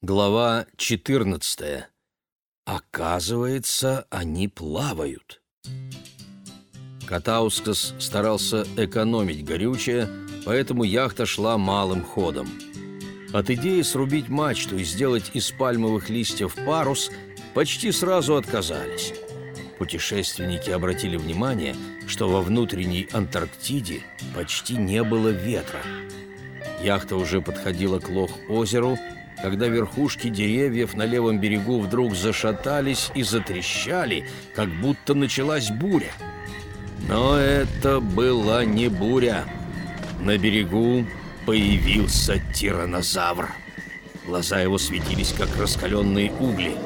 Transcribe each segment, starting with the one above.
Глава 14. Оказывается, они плавают. Катаускас старался экономить горючее, поэтому яхта шла малым ходом. От идеи срубить мачту и сделать из пальмовых листьев парус почти сразу отказались. Путешественники обратили внимание, что во внутренней Антарктиде почти не было ветра. Яхта уже подходила к Лох-озеру, когда верхушки деревьев на левом берегу вдруг зашатались и затрещали, как будто началась буря. Но это была не буря. На берегу появился тиранозавр. Глаза его светились, как раскаленные угли.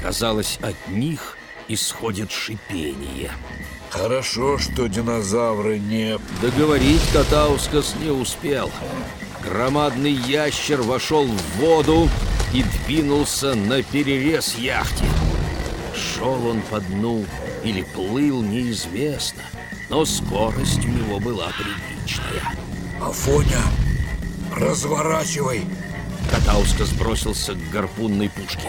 Казалось, от них исходит шипение. Хорошо, что динозавры не... Договорить Катаускас не успел. Громадный ящер вошел в воду и двинулся на перерез яхте. Шел он по дну или плыл, неизвестно, но скорость у него была приличная. Афоня, разворачивай! Катауска сбросился к гарпунной пушке.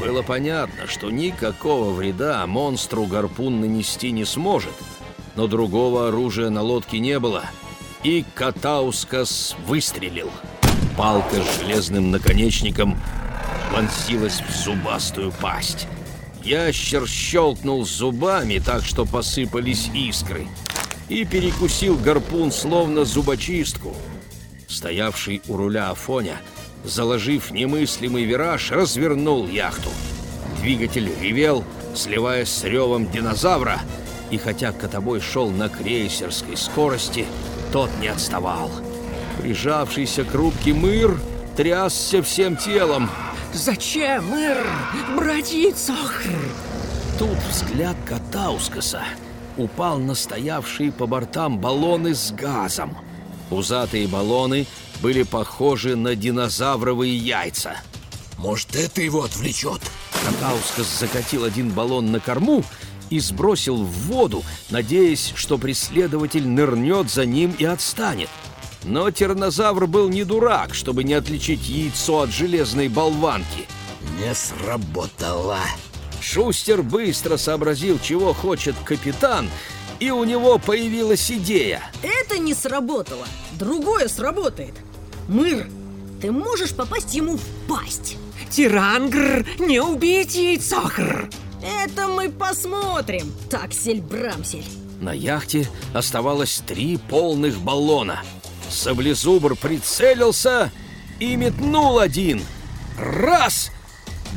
Было понятно, что никакого вреда монстру гарпун нанести не сможет, но другого оружия на лодке не было — и Катаускас выстрелил. Палка с железным наконечником вонзилась в зубастую пасть. Ящер щелкнул зубами так, что посыпались искры, и перекусил гарпун словно зубочистку. Стоявший у руля Афоня, заложив немыслимый вираж, развернул яхту. Двигатель ревел, сливаясь с ревом динозавра, и хотя котобой шел на крейсерской скорости, тот не отставал. Прижавшийся к рубке мыр трясся всем телом. «Зачем, мыр, братьица?» Тут взгляд Катаускаса упал на стоявшие по бортам баллоны с газом. Пузатые баллоны были похожи на динозавровые яйца. Может, это его отвлечет? Катаускас закатил один баллон на корму и сбросил в воду, надеясь, что преследователь нырнет за ним и отстанет. Но тираннозавр был не дурак, чтобы не отличить яйцо от железной болванки. Не сработало. Шустер быстро сообразил, чего хочет капитан, и у него появилась идея. Это не сработало. Другое сработает. Мыр, ты можешь попасть ему в пасть. Тирангр, не убить яйцохр! Это мы посмотрим, таксель-брамсель. На яхте оставалось три полных баллона. Саблезубр прицелился и метнул один. Раз!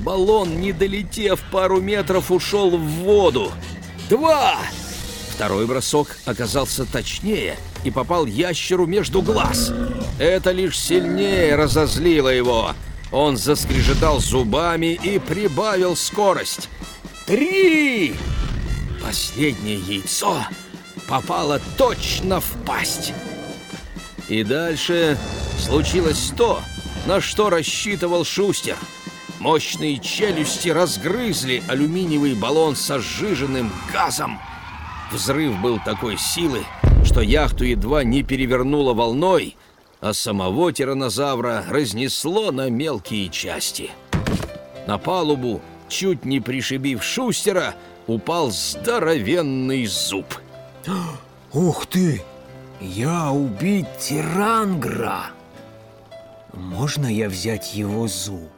Баллон, не долетев пару метров, ушел в воду. Два! Второй бросок оказался точнее и попал ящеру между глаз. Это лишь сильнее разозлило его. Он заскрежетал зубами и прибавил скорость. Три! Последнее яйцо попало точно в пасть. И дальше случилось то, на что рассчитывал Шустер. Мощные челюсти разгрызли алюминиевый баллон со сжиженным газом. Взрыв был такой силы, что яхту едва не перевернуло волной, а самого тиранозавра разнесло на мелкие части. На палубу чуть не пришибив Шустера, упал здоровенный зуб. Ух ты! Я убить тирангра! Можно я взять его зуб?